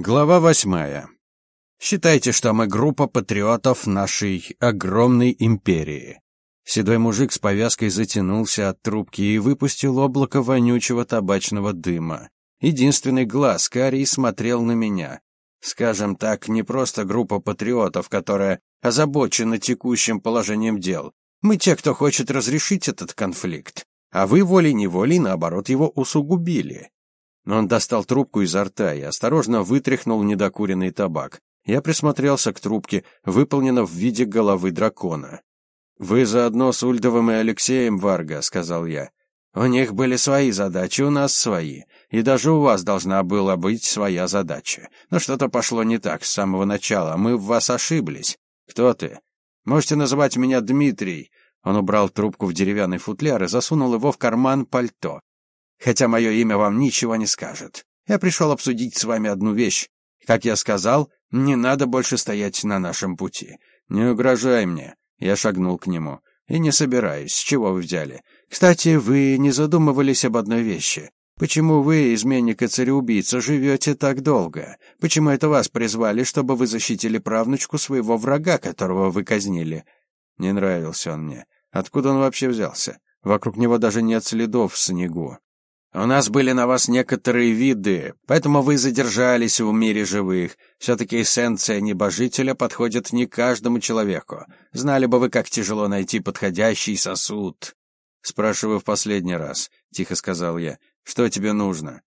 Глава восьмая. Считайте, что мы группа патриотов нашей огромной империи. Седой мужик с повязкой затянулся от трубки и выпустил облако вонючего табачного дыма. Единственный глаз карий смотрел на меня. Скажем так, не просто группа патриотов, которая озабочена текущим положением дел. Мы те, кто хочет разрешить этот конфликт. А вы волей-неволей, наоборот, его усугубили. Он достал трубку изо рта и осторожно вытряхнул недокуренный табак. Я присмотрелся к трубке, выполнена в виде головы дракона. «Вы заодно с Ульдовым и Алексеем, Варга», — сказал я. «У них были свои задачи, у нас свои. И даже у вас должна была быть своя задача. Но что-то пошло не так с самого начала. Мы в вас ошиблись. Кто ты? Можете называть меня Дмитрий». Он убрал трубку в деревянный футляр и засунул его в карман пальто хотя мое имя вам ничего не скажет. Я пришел обсудить с вами одну вещь. Как я сказал, не надо больше стоять на нашем пути. Не угрожай мне. Я шагнул к нему. И не собираюсь. С чего вы взяли? Кстати, вы не задумывались об одной вещи. Почему вы, изменник и цареубийца, живете так долго? Почему это вас призвали, чтобы вы защитили правнучку своего врага, которого вы казнили? Не нравился он мне. Откуда он вообще взялся? Вокруг него даже нет следов в снегу. У нас были на вас некоторые виды, поэтому вы задержались в мире живых. Все-таки эссенция небожителя подходит не каждому человеку. Знали бы вы, как тяжело найти подходящий сосуд. Спрашиваю в последний раз, тихо сказал я. Что тебе нужно?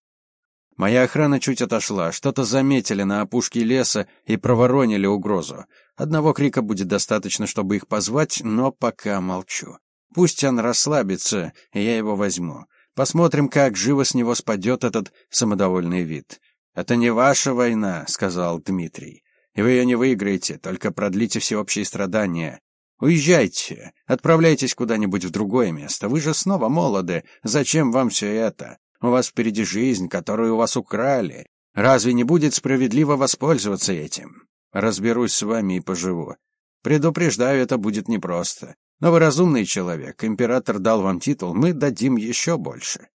Моя охрана чуть отошла, что-то заметили на опушке леса и проворонили угрозу. Одного крика будет достаточно, чтобы их позвать, но пока молчу. Пусть он расслабится, и я его возьму. Посмотрим, как живо с него спадет этот самодовольный вид. «Это не ваша война», — сказал Дмитрий. «И вы ее не выиграете, только продлите всеобщие страдания. Уезжайте, отправляйтесь куда-нибудь в другое место. Вы же снова молоды. Зачем вам все это? У вас впереди жизнь, которую у вас украли. Разве не будет справедливо воспользоваться этим? Разберусь с вами и поживу. Предупреждаю, это будет непросто. Но вы разумный человек, император дал вам титул, мы дадим еще больше.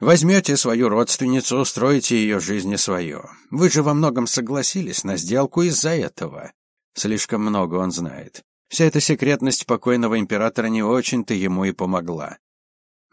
Возьмете свою родственницу, устроите ее жизнь свою. Вы же во многом согласились на сделку из-за этого. Слишком много он знает. Вся эта секретность покойного императора не очень-то ему и помогла.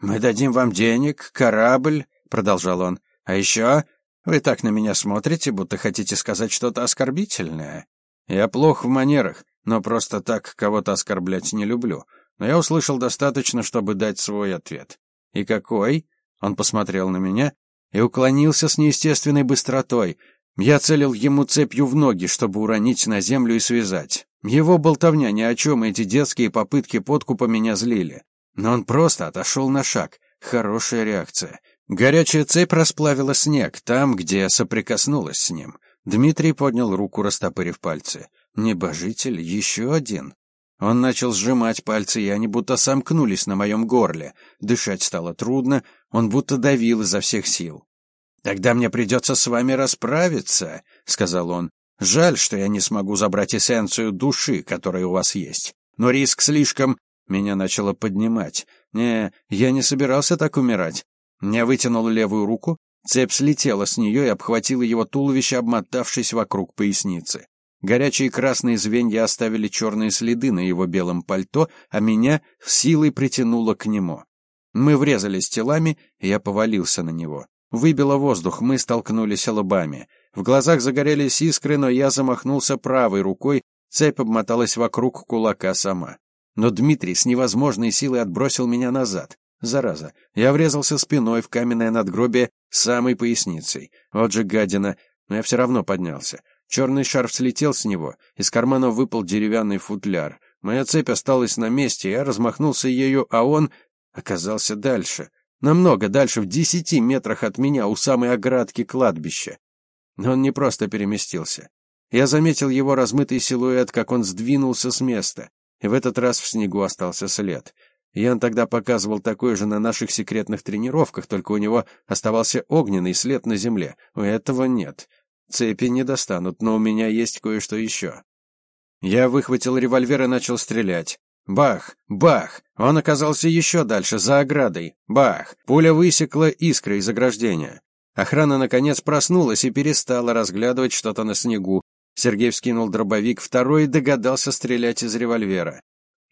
«Мы дадим вам денег, корабль», — продолжал он. «А еще вы так на меня смотрите, будто хотите сказать что-то оскорбительное. Я плох в манерах, но просто так кого-то оскорблять не люблю но я услышал достаточно, чтобы дать свой ответ. «И какой?» Он посмотрел на меня и уклонился с неестественной быстротой. Я целил ему цепью в ноги, чтобы уронить на землю и связать. Его болтовня ни о чем, эти детские попытки подкупа меня злили. Но он просто отошел на шаг. Хорошая реакция. Горячая цепь расплавила снег там, где соприкоснулась с ним. Дмитрий поднял руку, растопырив пальцы. Небожитель, еще один. Он начал сжимать пальцы, и они будто сомкнулись на моем горле. Дышать стало трудно, он будто давил изо всех сил. «Тогда мне придется с вами расправиться», — сказал он. «Жаль, что я не смогу забрать эссенцию души, которая у вас есть. Но риск слишком...» Меня начало поднимать. «Не, я не собирался так умирать». Я вытянул левую руку, цепь слетела с нее и обхватила его туловище, обмотавшись вокруг поясницы. Горячие красные звенья оставили черные следы на его белом пальто, а меня силой притянуло к нему. Мы врезались телами, я повалился на него. Выбило воздух, мы столкнулись лбами. В глазах загорелись искры, но я замахнулся правой рукой, цепь обмоталась вокруг кулака сама. Но Дмитрий с невозможной силой отбросил меня назад. Зараза, я врезался спиной в каменное надгробие самой поясницей. Вот же гадина, но я все равно поднялся. Черный шарф слетел с него, из кармана выпал деревянный футляр. Моя цепь осталась на месте, я размахнулся ею, а он оказался дальше. Намного дальше, в десяти метрах от меня, у самой оградки кладбища. Но он не просто переместился. Я заметил его размытый силуэт, как он сдвинулся с места, и в этот раз в снегу остался след. Ян тогда показывал такой же на наших секретных тренировках, только у него оставался огненный след на земле. У этого нет. Цепи не достанут, но у меня есть кое-что еще. Я выхватил револьвер и начал стрелять. Бах! Бах! Он оказался еще дальше, за оградой. Бах! Пуля высекла искры из ограждения. Охрана, наконец, проснулась и перестала разглядывать что-то на снегу. Сергей вскинул дробовик, второй догадался стрелять из револьвера.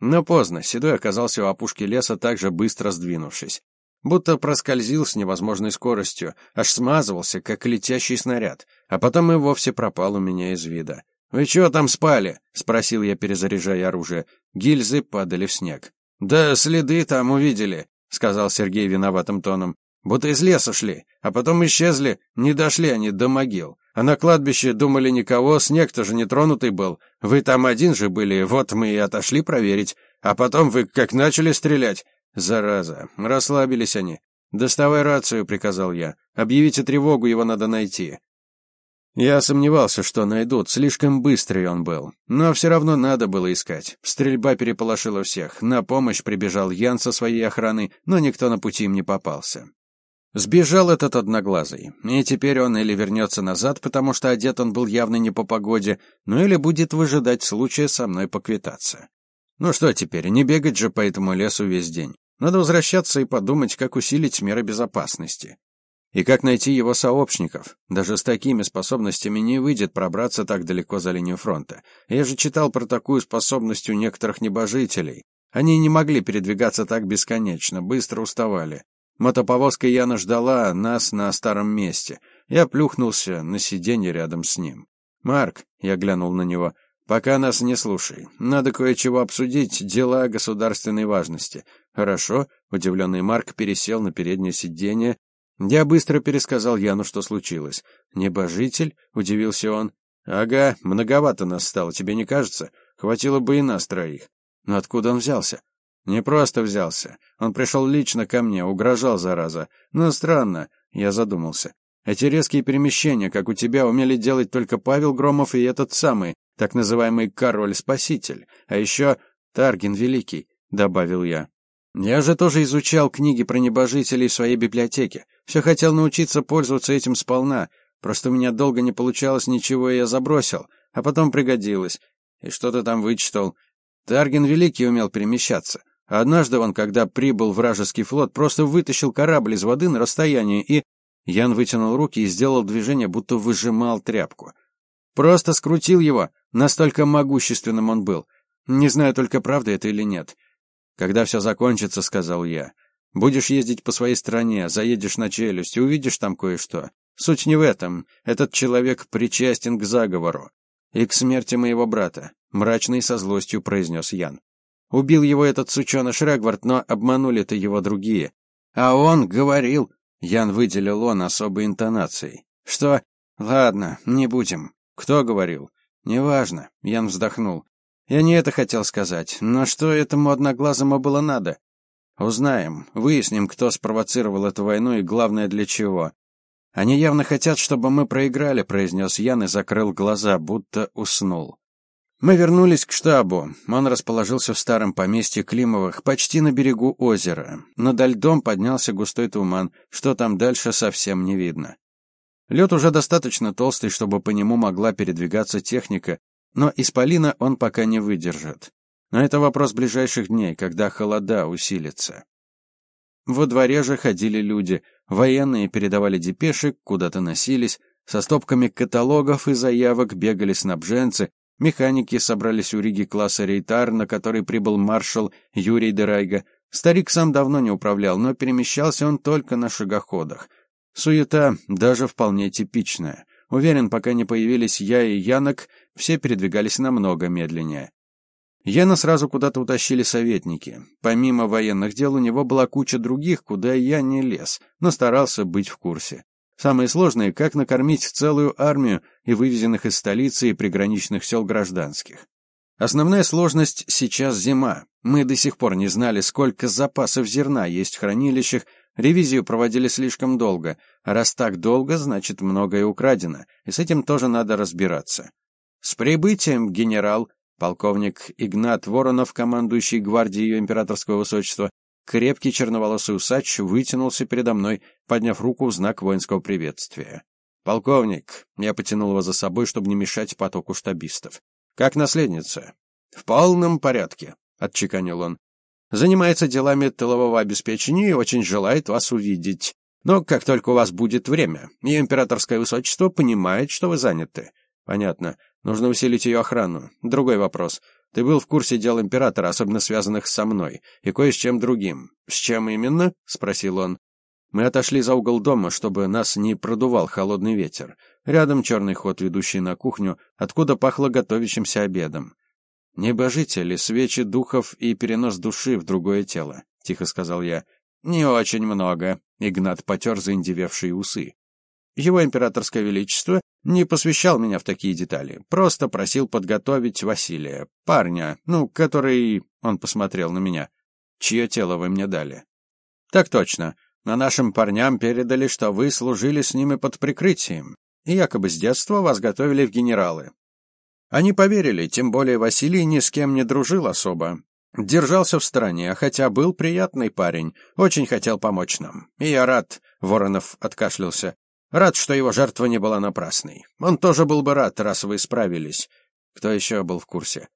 Но поздно, Седой оказался у опушки леса, также быстро сдвинувшись. Будто проскользил с невозможной скоростью, аж смазывался, как летящий снаряд, а потом и вовсе пропал у меня из вида. «Вы чего там спали?» — спросил я, перезаряжая оружие. Гильзы падали в снег. «Да следы там увидели», — сказал Сергей виноватым тоном. «Будто из леса шли, а потом исчезли, не дошли они до могил. А на кладбище думали никого, снег-то же нетронутый был. Вы там один же были, вот мы и отошли проверить. А потом вы как начали стрелять. Зараза, расслабились они. «Доставай рацию», — приказал я. «Объявите тревогу, его надо найти». Я сомневался, что найдут, слишком быстрый он был. Но все равно надо было искать. Стрельба переполошила всех. На помощь прибежал Ян со своей охраной, но никто на пути им не попался. Сбежал этот одноглазый, и теперь он или вернется назад, потому что одет он был явно не по погоде, ну или будет выжидать случая со мной поквитаться. Ну что теперь, не бегать же по этому лесу весь день. Надо возвращаться и подумать, как усилить меры безопасности. И как найти его сообщников? Даже с такими способностями не выйдет пробраться так далеко за линию фронта. Я же читал про такую способность у некоторых небожителей. Они не могли передвигаться так бесконечно, быстро уставали. Мотоповозка Яна ждала нас на старом месте. Я плюхнулся на сиденье рядом с ним. «Марк», — я глянул на него, — «пока нас не слушай. Надо кое-чего обсудить, дела государственной важности». «Хорошо», — удивленный Марк пересел на переднее сиденье, я быстро пересказал Яну, что случилось. «Небожитель?» — удивился он. «Ага, многовато нас стало, тебе не кажется? Хватило бы и нас троих». «Но откуда он взялся?» «Не просто взялся. Он пришел лично ко мне, угрожал, зараза. Но странно», — я задумался. «Эти резкие перемещения, как у тебя, умели делать только Павел Громов и этот самый, так называемый король-спаситель. А еще Таргин Великий», — добавил я. «Я же тоже изучал книги про небожителей в своей библиотеке. Все хотел научиться пользоваться этим сполна. Просто у меня долго не получалось ничего, и я забросил. А потом пригодилось. И что-то там вычитал. Тарген Великий умел перемещаться. Однажды он, когда прибыл вражеский флот, просто вытащил корабль из воды на расстоянии и... Ян вытянул руки и сделал движение, будто выжимал тряпку. Просто скрутил его, настолько могущественным он был. Не знаю только, правда это или нет. Когда все закончится, сказал я, Будешь ездить по своей стране, заедешь на челюсть и увидишь там кое-что. Суть не в этом. Этот человек причастен к заговору. И к смерти моего брата, мрачный со злостью произнес Ян. Убил его этот сученыш Регвард, но обманули-то его другие. А он говорил... Ян выделил он особой интонацией. Что? Ладно, не будем. Кто говорил? Неважно. Ян вздохнул. Я не это хотел сказать, но что этому одноглазому было надо? Узнаем, выясним, кто спровоцировал эту войну и главное для чего. Они явно хотят, чтобы мы проиграли, произнес Ян и закрыл глаза, будто уснул. Мы вернулись к штабу. Он расположился в старом поместье Климовых, почти на берегу озера. Над льдом поднялся густой туман, что там дальше совсем не видно. Лед уже достаточно толстый, чтобы по нему могла передвигаться техника, но исполина он пока не выдержит. Но это вопрос ближайших дней, когда холода усилится. Во дворе же ходили люди, военные передавали депеши, куда-то носились, со стопками каталогов и заявок бегали снабженцы, механики собрались у Риги класса Рейтар, на который прибыл маршал Юрий Дерайга. Старик сам давно не управлял, но перемещался он только на шагоходах. Суета даже вполне типичная. Уверен, пока не появились я и Янок, все передвигались намного медленнее. Яна сразу куда-то утащили советники. Помимо военных дел у него была куча других, куда я не лез, но старался быть в курсе. Самое сложное — как накормить целую армию и вывезенных из столицы и приграничных сел гражданских. Основная сложность сейчас зима. Мы до сих пор не знали, сколько запасов зерна есть в хранилищах, ревизию проводили слишком долго. Раз так долго, значит многое украдено, и с этим тоже надо разбираться. «С прибытием, генерал!» Полковник Игнат Воронов, командующий гвардией ее императорского высочества, крепкий черноволосый усач, вытянулся передо мной, подняв руку в знак воинского приветствия. «Полковник», — я потянул его за собой, чтобы не мешать потоку штабистов. «Как наследница?» «В полном порядке», — отчеканил он. «Занимается делами тылового обеспечения и очень желает вас увидеть. Но как только у вас будет время, ее императорское высочество понимает, что вы заняты. Понятно. Нужно усилить ее охрану. Другой вопрос. Ты был в курсе дел императора, особенно связанных со мной, и кое с чем другим. С чем именно? спросил он. Мы отошли за угол дома, чтобы нас не продувал холодный ветер. Рядом черный ход, ведущий на кухню, откуда пахло готовящимся обедом. «Небожители, свечи духов и перенос души в другое тело», — тихо сказал я. «Не очень много», — Игнат потер заиндевевшие усы. «Его императорское величество не посвящал меня в такие детали, просто просил подготовить Василия, парня, ну, который...» — он посмотрел на меня. «Чье тело вы мне дали?» «Так точно. А нашим парням передали, что вы служили с ними под прикрытием, и якобы с детства вас готовили в генералы. Они поверили, тем более Василий ни с кем не дружил особо. Держался в стороне, хотя был приятный парень, очень хотел помочь нам. И я рад, Воронов откашлялся. Рад, что его жертва не была напрасной. Он тоже был бы рад, раз вы справились. Кто еще был в курсе?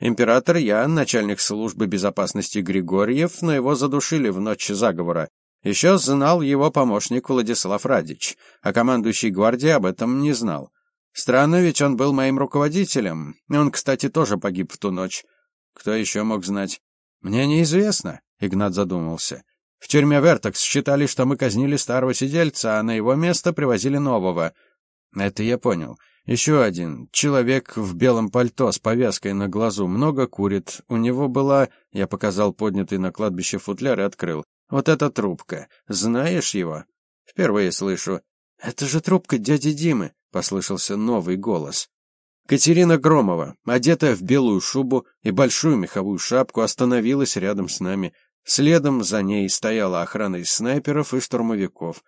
Император я, начальник службы безопасности Григорьев, но его задушили в ночь заговора. Еще знал его помощник Владислав Радич, а командующий гвардией об этом не знал. Странно, ведь он был моим руководителем. Он, кстати, тоже погиб в ту ночь. Кто еще мог знать? Мне неизвестно, Игнат задумался. В тюрьме Вертекс считали, что мы казнили старого сидельца, а на его место привозили нового. Это я понял. Еще один. Человек в белом пальто с повязкой на глазу. Много курит. У него была... Я показал поднятый на кладбище футляр и открыл. Вот эта трубка. Знаешь его? Впервые слышу. Это же трубка дяди Димы послышался новый голос. Катерина Громова, одетая в белую шубу и большую меховую шапку, остановилась рядом с нами. Следом за ней стояла охрана из снайперов и штурмовиков.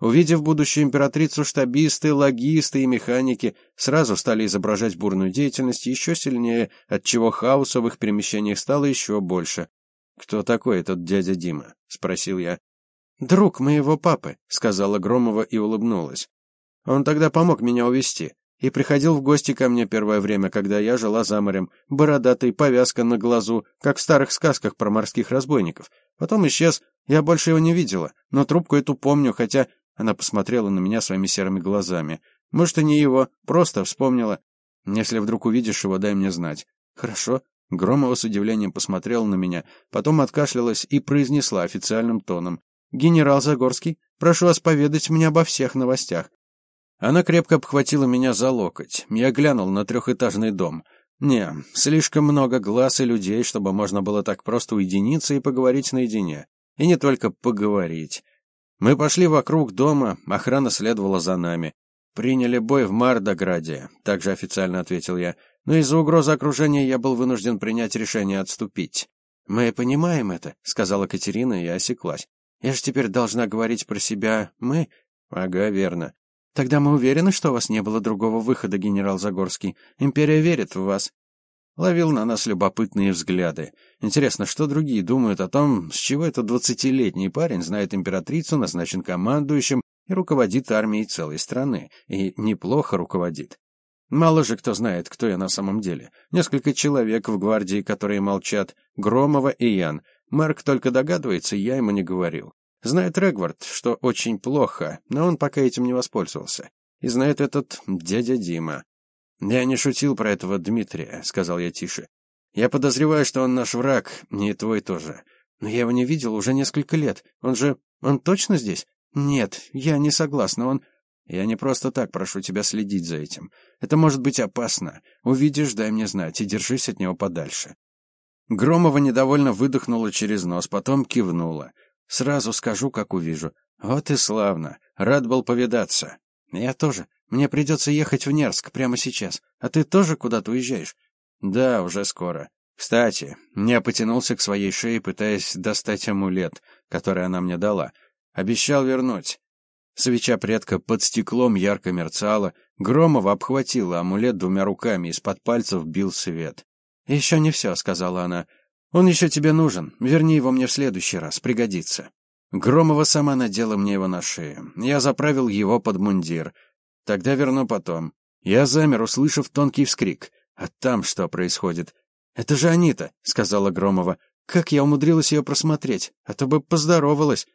Увидев будущую императрицу, штабисты, логисты и механики сразу стали изображать бурную деятельность еще сильнее, отчего хаоса в их перемещениях стало еще больше. «Кто такой этот дядя Дима?» — спросил я. «Друг моего папы», — сказала Громова и улыбнулась. Он тогда помог меня увести и приходил в гости ко мне первое время, когда я жила за морем, бородатый, повязка на глазу, как в старых сказках про морских разбойников. Потом исчез, я больше его не видела, но трубку эту помню, хотя она посмотрела на меня своими серыми глазами. Может, и не его, просто вспомнила. Если вдруг увидишь его, дай мне знать. Хорошо. Громова с удивлением посмотрела на меня, потом откашлялась и произнесла официальным тоном: "Генерал Загорский, прошу вас поведать мне обо всех новостях. Она крепко обхватила меня за локоть. Я глянул на трехэтажный дом. Не, слишком много глаз и людей, чтобы можно было так просто уединиться и поговорить наедине. И не только поговорить. Мы пошли вокруг дома, охрана следовала за нами. Приняли бой в Мардограде, также официально ответил я. Но из-за угрозы окружения я был вынужден принять решение отступить. Мы понимаем это, сказала Катерина и осеклась. Я же теперь должна говорить про себя мы? Ага, верно. Тогда мы уверены, что у вас не было другого выхода, генерал Загорский. Империя верит в вас. Ловил на нас любопытные взгляды. Интересно, что другие думают о том, с чего этот двадцатилетний парень знает императрицу, назначен командующим и руководит армией целой страны. И неплохо руководит. Мало же кто знает, кто я на самом деле. Несколько человек в гвардии, которые молчат. Громова и Ян. Марк только догадывается, я ему не говорил. Знает Регвард, что очень плохо, но он пока этим не воспользовался. И знает этот дядя Дима. «Я не шутил про этого Дмитрия», — сказал я тише. «Я подозреваю, что он наш враг, не твой тоже. Но я его не видел уже несколько лет. Он же... Он точно здесь? Нет, я не согласна, он... Я не просто так прошу тебя следить за этим. Это может быть опасно. Увидишь, дай мне знать, и держись от него подальше». Громова недовольно выдохнула через нос, потом кивнула. Сразу скажу, как увижу. Вот и славно. Рад был повидаться. Я тоже. Мне придется ехать в Нерск прямо сейчас. А ты тоже куда-то уезжаешь? Да, уже скоро. Кстати, я потянулся к своей шее, пытаясь достать амулет, который она мне дала. Обещал вернуть. Свеча предка под стеклом ярко мерцала, Громова обхватила амулет двумя руками, из-под пальцев бил свет. «Еще не все», — сказала она. Он еще тебе нужен. Верни его мне в следующий раз, пригодится. Громова сама надела мне его на шею. Я заправил его под мундир. Тогда верну потом. Я замер, услышав тонкий вскрик. А там что происходит? Это же Анита, сказала Громова. Как я умудрилась ее просмотреть? А то бы поздоровалась.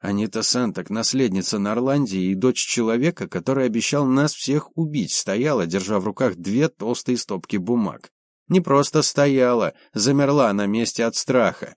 Анита Сантак, наследница Норландии и дочь человека, который обещал нас всех убить, стояла, держа в руках две толстые стопки бумаг. Не просто стояла, замерла на месте от страха.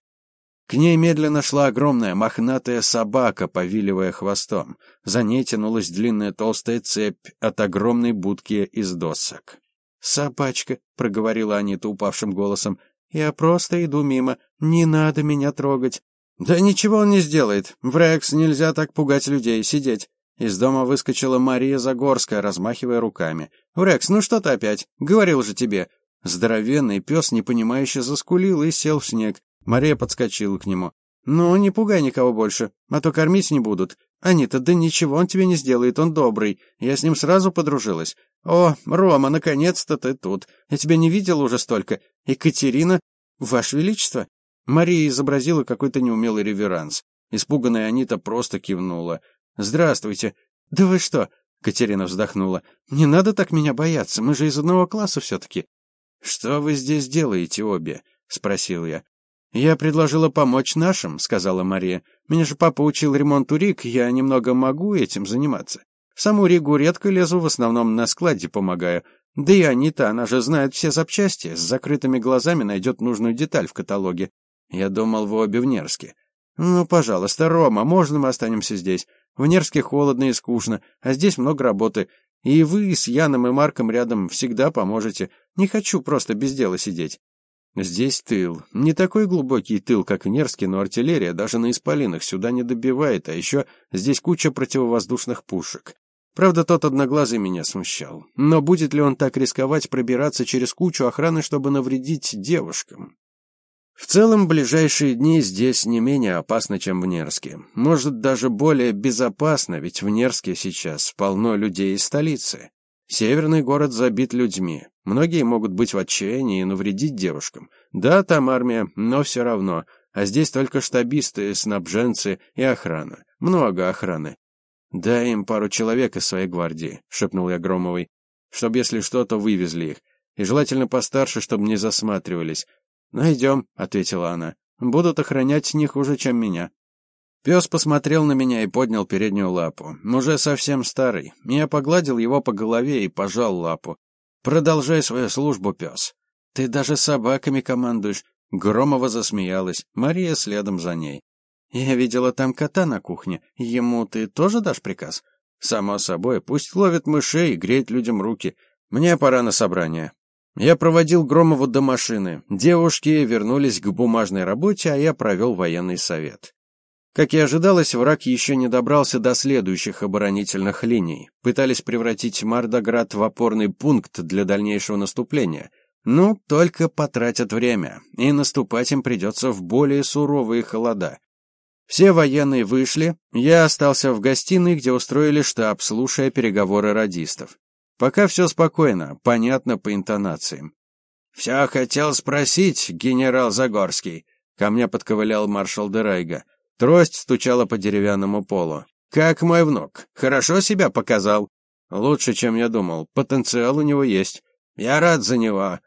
К ней медленно шла огромная мохнатая собака, повиливая хвостом. За ней тянулась длинная толстая цепь от огромной будки из досок. «Собачка», — проговорила Анита упавшим голосом, — «я просто иду мимо, не надо меня трогать». «Да ничего он не сделает. В Рекс нельзя так пугать людей, сидеть». Из дома выскочила Мария Загорская, размахивая руками. «Рекс, ну что ты опять? Говорил же тебе». Здоровенный пес, непонимающе заскулил и сел в снег. Мария подскочила к нему. «Ну, не пугай никого больше, а то кормить не будут. Анита, да ничего он тебе не сделает, он добрый. Я с ним сразу подружилась. О, Рома, наконец-то ты тут. Я тебя не видела уже столько. Екатерина, Ваше Величество?» Мария изобразила какой-то неумелый реверанс. Испуганная Анита просто кивнула. «Здравствуйте». «Да вы что?» — Катерина вздохнула. «Не надо так меня бояться, мы же из одного класса все-таки». «Что вы здесь делаете обе?» — спросил я. «Я предложила помочь нашим», — сказала Мария. «Меня же папа учил ремонту Риг, я немного могу этим заниматься. Саму Ригу редко лезу, в основном на складе помогаю. Да и Анита, она же знает все запчасти, с закрытыми глазами найдет нужную деталь в каталоге. Я думал, вы обе в Нерске. Ну, пожалуйста, Рома, можно мы останемся здесь? В Нерске холодно и скучно, а здесь много работы. И вы с Яном и Марком рядом всегда поможете. Не хочу просто без дела сидеть. Здесь тыл. Не такой глубокий тыл, как в Нерске, но артиллерия даже на Исполинах сюда не добивает, а еще здесь куча противовоздушных пушек. Правда, тот одноглазый меня смущал. Но будет ли он так рисковать пробираться через кучу охраны, чтобы навредить девушкам? В целом, ближайшие дни здесь не менее опасно, чем в Нерске. Может, даже более безопасно, ведь в Нерске сейчас полно людей из столицы. Северный город забит людьми. Многие могут быть в отчаянии и навредить девушкам. Да, там армия, но все равно. А здесь только штабисты, снабженцы и охрана. Много охраны. «Дай им пару человек из своей гвардии», — шепнул я Громовой, «чтоб, если что-то, вывезли их. И желательно постарше, чтобы не засматривались. «Найдем», — ответила она. «Будут охранять не хуже, чем меня». Пес посмотрел на меня и поднял переднюю лапу. Уже совсем старый. Я погладил его по голове и пожал лапу. «Продолжай свою службу, пес. Ты даже собаками командуешь». Громова засмеялась. Мария следом за ней. «Я видела там кота на кухне. Ему ты тоже дашь приказ?» «Само собой. Пусть ловит мышей и греет людям руки. Мне пора на собрание». Я проводил Громову до машины. Девушки вернулись к бумажной работе, а я провел военный совет. Как и ожидалось, враг еще не добрался до следующих оборонительных линий. Пытались превратить Мардоград в опорный пункт для дальнейшего наступления. Ну, только потратят время, и наступать им придется в более суровые холода. Все военные вышли, я остался в гостиной, где устроили штаб, слушая переговоры радистов. Пока все спокойно, понятно по интонациям. «Все хотел спросить, генерал Загорский». Ко мне подковылял маршал Дерайга. Трость стучала по деревянному полу. «Как мой внук? Хорошо себя показал?» «Лучше, чем я думал. Потенциал у него есть. Я рад за него».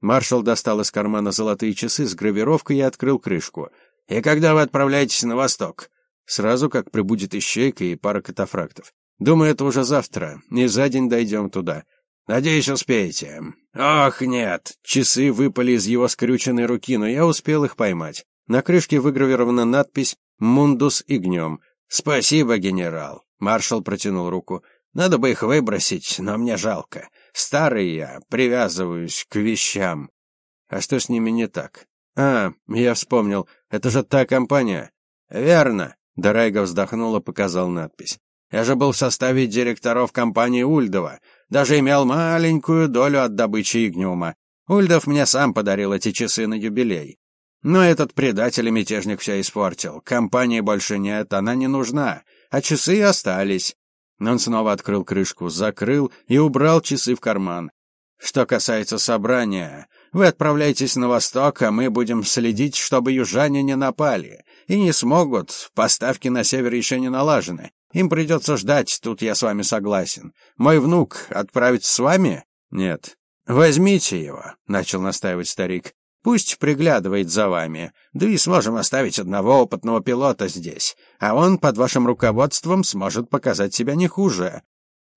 Маршал достал из кармана золотые часы с гравировкой и открыл крышку. «И когда вы отправляетесь на восток?» «Сразу, как прибудет ищейка и пара катафрактов. Думаю, это уже завтра, и за день дойдем туда. Надеюсь, успеете. Ох, нет. Часы выпали из его скрюченной руки, но я успел их поймать. На крышке выгравирована надпись «Мундус игнем». «Спасибо, генерал». Маршал протянул руку. «Надо бы их выбросить, но мне жалко. Старый я, привязываюсь к вещам». «А что с ними не так?» «А, я вспомнил. Это же та компания». «Верно». Дарайга вздохнула, показал надпись. Я же был в составе директоров компании Ульдова, даже имел маленькую долю от добычи Игнюма. Ульдов мне сам подарил эти часы на юбилей. Но этот предатель и мятежник все испортил. Компании больше нет, она не нужна, а часы остались. Он снова открыл крышку, закрыл и убрал часы в карман. Что касается собрания, вы отправляйтесь на восток, а мы будем следить, чтобы южане не напали. И не смогут, поставки на север еще не налажены. Им придется ждать, тут я с вами согласен. Мой внук отправить с вами? Нет. Возьмите его, начал настаивать старик. Пусть приглядывает за вами. Да и сможем оставить одного опытного пилота здесь. А он под вашим руководством сможет показать себя не хуже.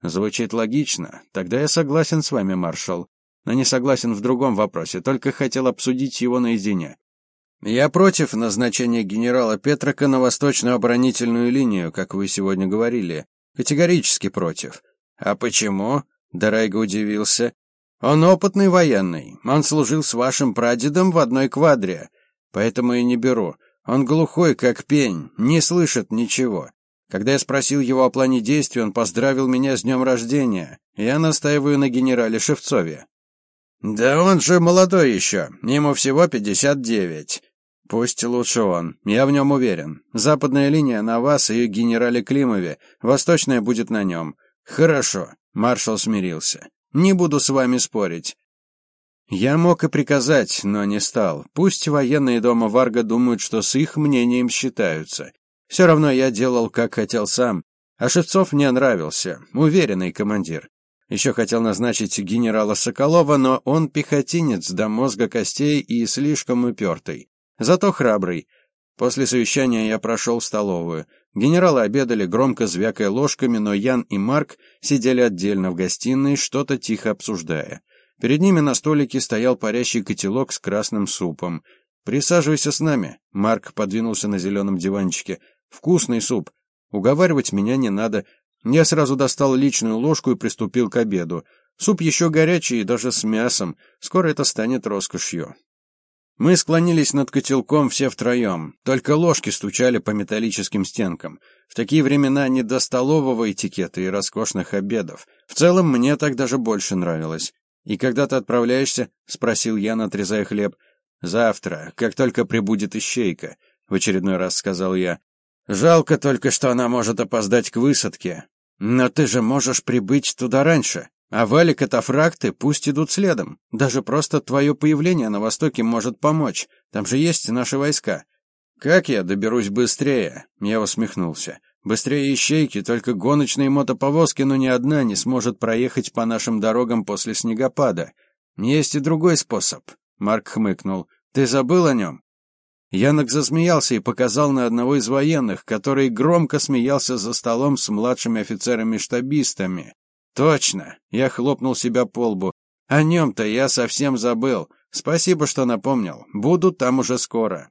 Звучит логично. Тогда я согласен с вами, маршал. Но не согласен в другом вопросе, только хотел обсудить его наедине. Я против назначения генерала Петрака на восточную оборонительную линию, как вы сегодня говорили. Категорически против. А почему? Дарайга удивился. Он опытный военный. Он служил с вашим прадедом в одной квадре. Поэтому и не беру. Он глухой, как пень, не слышит ничего. Когда я спросил его о плане действий, он поздравил меня с днем рождения. Я настаиваю на генерале Шевцове. Да он же молодой еще. Ему всего пятьдесят девять. Пусть лучше он. Я в нем уверен. Западная линия на вас и генерале Климове, восточная будет на нем. Хорошо. Маршал смирился. Не буду с вами спорить. Я мог и приказать, но не стал. Пусть военные дома Варга думают, что с их мнением считаются. Все равно я делал, как хотел сам. А Шевцов мне нравился. Уверенный командир. Еще хотел назначить генерала Соколова, но он пехотинец до мозга костей и слишком упертый. Зато храбрый. После совещания я прошел в столовую. Генералы обедали, громко звякая ложками, но Ян и Марк сидели отдельно в гостиной, что-то тихо обсуждая. Перед ними на столике стоял парящий котелок с красным супом. «Присаживайся с нами», — Марк подвинулся на зеленом диванчике. «Вкусный суп. Уговаривать меня не надо. Я сразу достал личную ложку и приступил к обеду. Суп еще горячий и даже с мясом. Скоро это станет роскошью». Мы склонились над котелком все втроем, только ложки стучали по металлическим стенкам. В такие времена не до столового этикета и роскошных обедов. В целом, мне так даже больше нравилось. «И когда ты отправляешься?» — спросил я, отрезая хлеб. «Завтра, как только прибудет ищейка», — в очередной раз сказал я. «Жалко только, что она может опоздать к высадке. Но ты же можешь прибыть туда раньше». А валик катафракты пусть идут следом. Даже просто твое появление на востоке может помочь. Там же есть наши войска. Как я доберусь быстрее? Я усмехнулся. Быстрее ищейки, только гоночные мотоповозки, но ни одна не сможет проехать по нашим дорогам после снегопада. Есть и другой способ. Марк хмыкнул. Ты забыл о нем? Янок засмеялся и показал на одного из военных, который громко смеялся за столом с младшими офицерами-штабистами. Точно, я хлопнул себя по лбу. О нем-то я совсем забыл. Спасибо, что напомнил. Буду там уже скоро.